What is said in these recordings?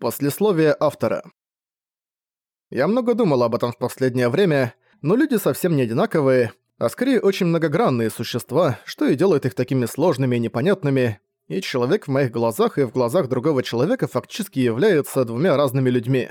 Послесловие автора. Я много думал об этом в последнее время, но люди совсем не одинаковые, а скорее очень многогранные существа, что и делает их такими сложными и непонятными, и человек в моих глазах и в глазах другого человека фактически является двумя разными людьми.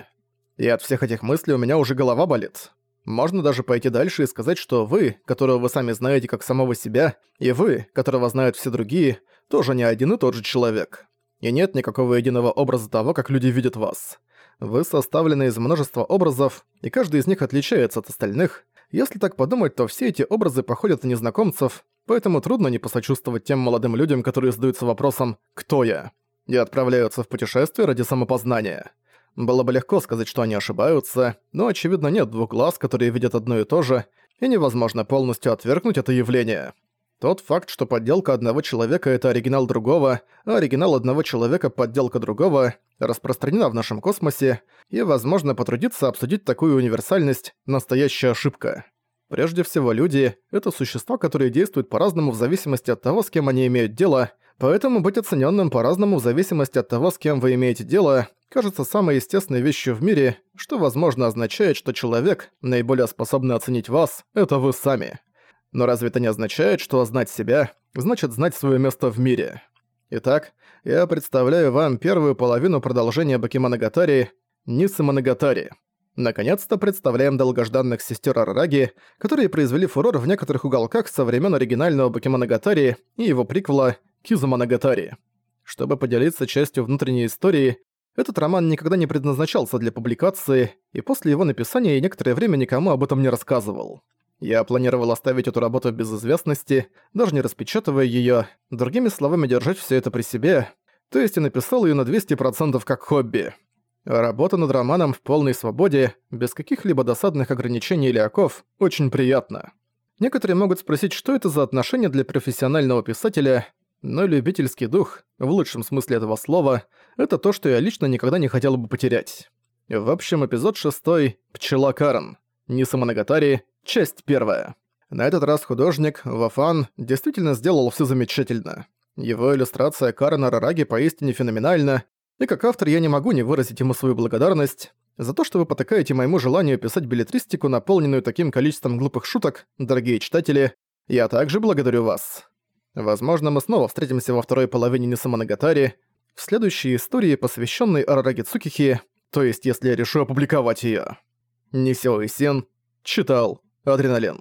И от всех этих мыслей у меня уже голова болит. Можно даже пойти дальше и сказать, что вы, которого вы сами знаете как самого себя, и вы, которого знают все другие, тоже не один и тот же человек и нет никакого единого образа того, как люди видят вас. Вы составлены из множества образов, и каждый из них отличается от остальных. Если так подумать, то все эти образы походят на незнакомцев, поэтому трудно не посочувствовать тем молодым людям, которые задаются вопросом «Кто я?» и отправляются в путешествие ради самопознания. Было бы легко сказать, что они ошибаются, но, очевидно, нет двух глаз, которые видят одно и то же, и невозможно полностью отвергнуть это явление. Тот факт, что подделка одного человека — это оригинал другого, а оригинал одного человека — подделка другого, распространена в нашем космосе, и, возможно, потрудиться обсудить такую универсальность — настоящая ошибка. Прежде всего, люди — это существа, которые действуют по-разному в зависимости от того, с кем они имеют дело, поэтому быть оцененным по-разному в зависимости от того, с кем вы имеете дело, кажется самой естественной вещью в мире, что, возможно, означает, что человек, наиболее способный оценить вас, — это вы сами. Но разве это не означает, что знать себя значит знать свое место в мире? Итак, я представляю вам первую половину продолжения Бакиманагатари Нисы Манагатари. Наконец-то представляем долгожданных сестер Арараги, которые произвели фурор в некоторых уголках со времен оригинального Бакиманагатари и его приквела Кизуманагатари. Чтобы поделиться частью внутренней истории, этот роман никогда не предназначался для публикации, и после его написания я некоторое время никому об этом не рассказывал. Я планировал оставить эту работу без известности, даже не распечатывая её, другими словами, держать всё это при себе, то есть я написал её на 200% как хобби. Работа над романом в полной свободе, без каких-либо досадных ограничений или оков, очень приятно. Некоторые могут спросить, что это за отношение для профессионального писателя, но любительский дух, в лучшем смысле этого слова, это то, что я лично никогда не хотел бы потерять. В общем, эпизод шестой «Пчела Карен». Ниса Моногатари, часть первая. На этот раз художник, Вафан, действительно сделал все замечательно. Его иллюстрация Карена Рараги поистине феноменальна, и как автор я не могу не выразить ему свою благодарность за то, что вы потакаете моему желанию писать билетристику, наполненную таким количеством глупых шуток, дорогие читатели, я также благодарю вас. Возможно, мы снова встретимся во второй половине Ниса Моногатари, в следующей истории, посвященной Арараги Цукихи, то есть если я решу опубликовать её. Нисио Исин читал Адреналин.